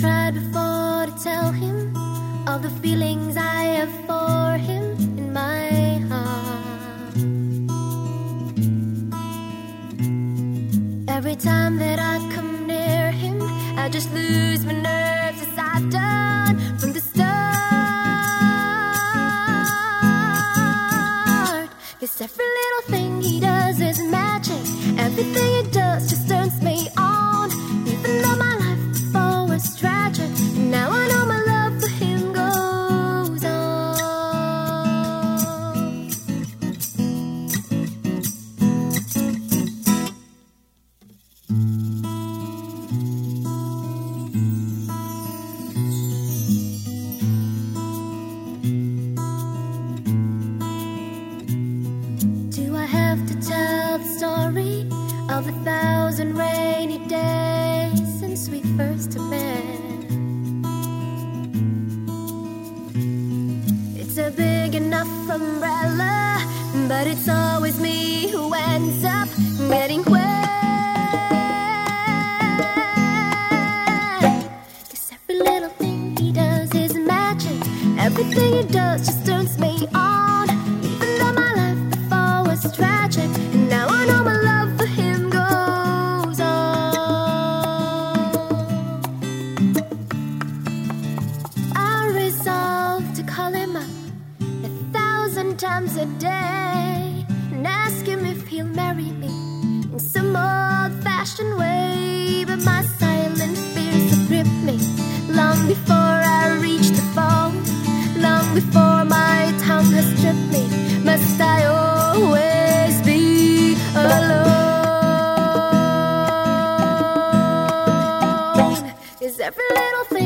Tried before to tell him all the feelings I have for him in my heart. Every time that I come near him, I just lose my nerves as I've done from the start. Cause every little thing he does is magic, everything he does just tell the story of a thousand rainy days since we first met? It's a big enough umbrella, but it's always me who ends up getting wet. 'Cause every little thing he does is magic. Everything he does just turns me on. Times a day and ask him if he'll marry me in some old-fashioned way. But my silent fears have gripped me long before I reach the phone, long before my tongue has tripped me. Must I always be alone? Is every little thing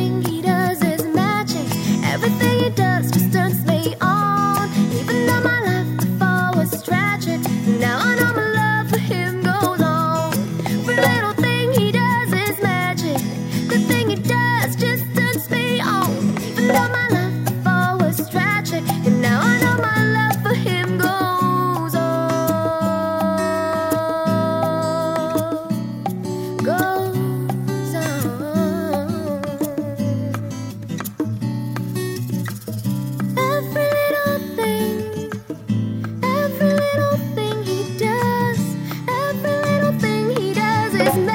is me.